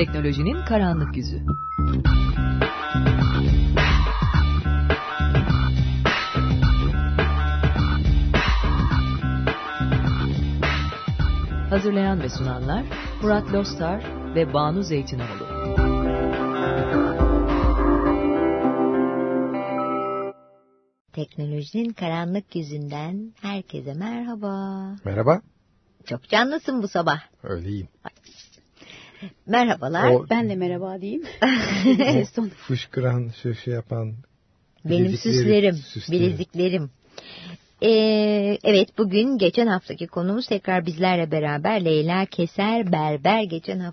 Teknolojinin karanlık yüzü. Hazırlayan ve sunanlar Murat Lostar ve Banu Zeytinoğlu. Teknolojinin karanlık yüzünden herkese merhaba. Merhaba. Çok canlısın bu sabah. Öyleyim. Merhabalar. O, ben de merhaba diyeyim. fışkıran, şu şey yapan. Benim süslerim, süslerim. bileziklerim. Ee, evet bugün geçen haftaki konumuz tekrar bizlerle beraber Leyla Keser Berber. Geçen hafta